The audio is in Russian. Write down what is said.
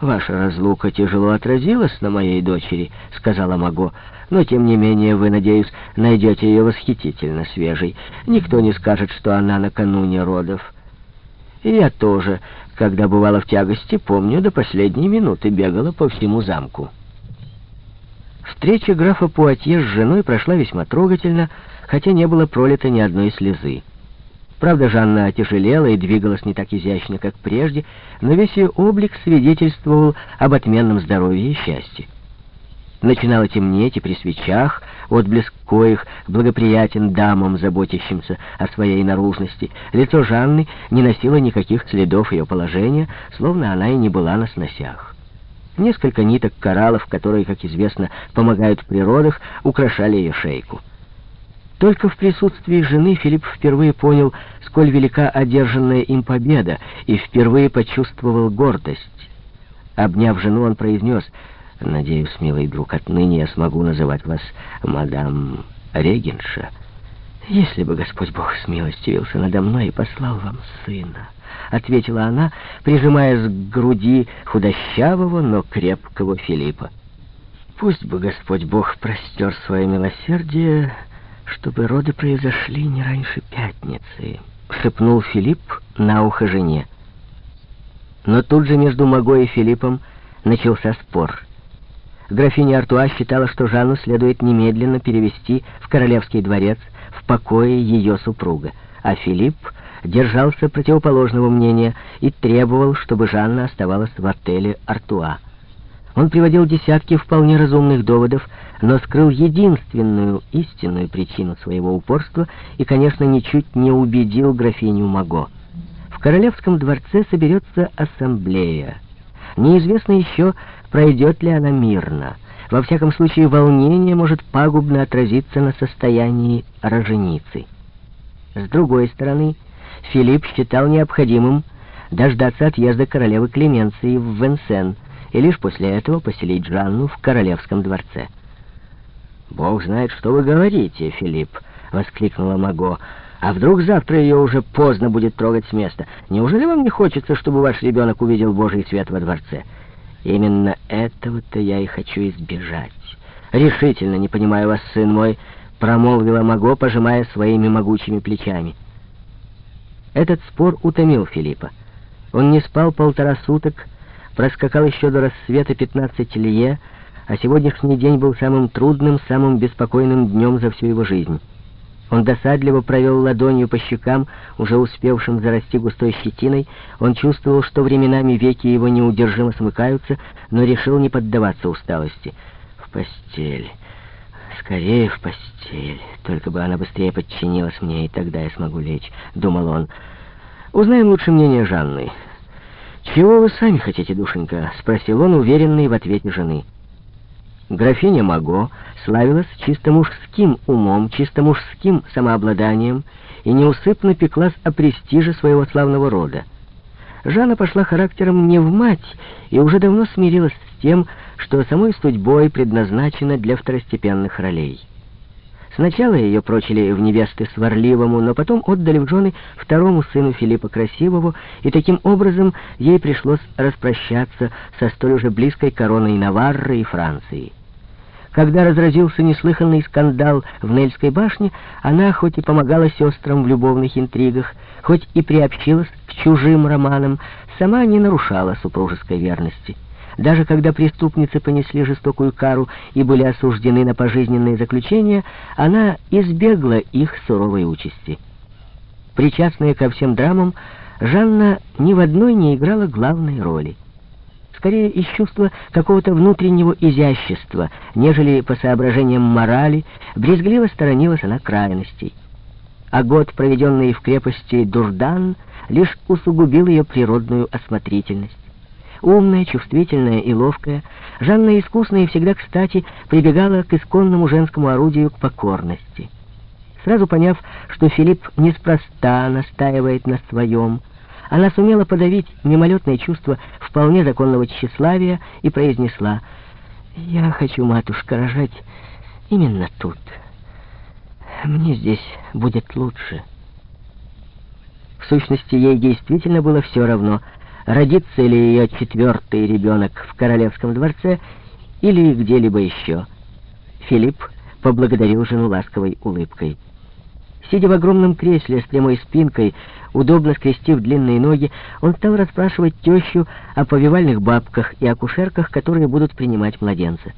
«Ваша разлука тяжело отразилась на моей дочери», — сказала Маго. «Но, тем не менее, вы, надеюсь, найдете ее восхитительно свежей. Никто не скажет, что она накануне родов». И я тоже, когда бывала в тягости, помню, до последней минуты бегала по всему замку. Встреча графа Пуатье с женой прошла весьма трогательно, хотя не было пролито ни одной слезы. Правда, Жанна отяжелела и двигалась не так изящно, как прежде, но весь ее облик свидетельствовал об отменном здоровье и счастье. Начинало темнеть, и при свечах, отблеск коих благоприятен дамам, заботящимся о своей наружности, лицо Жанны не носило никаких следов ее положения, словно она и не была на сносях. Несколько ниток кораллов, которые, как известно, помогают в природах, украшали ее шейку. Только в присутствии жены Филипп впервые понял, сколь велика одержанная им победа, и впервые почувствовал гордость. Обняв жену, он произнес, «Надеюсь, милый друг, отныне я смогу называть вас мадам Регенша. Если бы Господь Бог смилостивился надо мной и послал вам сына». — ответила она, прижимаясь к груди худощавого, но крепкого Филиппа. «Пусть бы Господь Бог простер свое милосердие чтобы роды произошли не раньше пятницы», — шепнул Филипп на ухо жене. Но тут же между Маго и Филиппом начался спор. Графиня Артуа считала, что Жанну следует немедленно перевести в королевский дворец в покое ее супруга, а Филипп держался противоположного мнения и требовал, чтобы Жанна оставалась в отеле Артуа. Он приводил десятки вполне разумных доводов, но скрыл единственную истинную причину своего упорства и, конечно, ничуть не убедил графиню Маго. В королевском дворце соберется ассамблея. Неизвестно еще, пройдет ли она мирно. Во всяком случае, волнение может пагубно отразиться на состоянии роженицы. С другой стороны, Филипп считал необходимым дождаться отъезда королевы Клеменции в Венсен – и лишь после этого поселить Жанну в королевском дворце. «Бог знает, что вы говорите, Филипп!» — воскликнула Маго. «А вдруг завтра ее уже поздно будет трогать с места? Неужели вам не хочется, чтобы ваш ребенок увидел Божий свет во дворце?» «Именно этого-то я и хочу избежать. Решительно не понимаю вас, сын мой», — промолвила Маго, пожимая своими могучими плечами. Этот спор утомил Филиппа. Он не спал полтора суток, проскакал еще до рассвета 15 лье, а сегодняшний день был самым трудным, самым беспокойным днем за всю его жизнь. Он досадливо провел ладонью по щекам, уже успевшим зарасти густой щетиной. Он чувствовал, что временами веки его неудержимо смыкаются, но решил не поддаваться усталости. «В постель! Скорее в постель! Только бы она быстрее подчинилась мне, и тогда я смогу лечь», — думал он. «Узнаем лучше мнение Жанны. «Чего вы сами хотите, душенька?» — спросил он, уверенный в ответе жены. Графиня Маго славилась чисто мужским умом, чисто мужским самообладанием и неусыпно пеклась о престиже своего славного рода. Жанна пошла характером не в мать и уже давно смирилась с тем, что самой судьбой предназначена для второстепенных ролей. Сначала ее прочили в невесты сварливому, но потом отдали в жены второму сыну Филиппа Красивого, и таким образом ей пришлось распрощаться со столь уже близкой короной Наварры и Франции. Когда разразился неслыханный скандал в Нельской башне, она хоть и помогала сестрам в любовных интригах, хоть и приобщилась к чужим романам, сама не нарушала супружеской верности. Даже когда преступницы понесли жестокую кару и были осуждены на пожизненное заключение, она избегла их суровой участи. Причастная ко всем драмам, Жанна ни в одной не играла главной роли. Скорее из чувства какого-то внутреннего изящества, нежели по соображениям морали, брезгливо сторонилась она крайностей. А год, проведенный в крепости Дурдан, лишь усугубил ее природную осмотрительность. Умная, чувствительная и ловкая, Жанна искусная и всегда кстати прибегала к исконному женскому орудию к покорности. Сразу поняв, что Филипп неспроста настаивает на своем, она сумела подавить мимолетное чувство вполне законного тщеславия и произнесла «Я хочу, матушка, рожать именно тут. Мне здесь будет лучше». В сущности, ей действительно было все равно — родится ли ее четвертый ребенок в королевском дворце или где-либо еще. Филипп поблагодарил жену ласковой улыбкой. Сидя в огромном кресле с прямой спинкой, удобно скрестив длинные ноги, он стал расспрашивать тещу о повивальных бабках и акушерках, которые будут принимать младенца.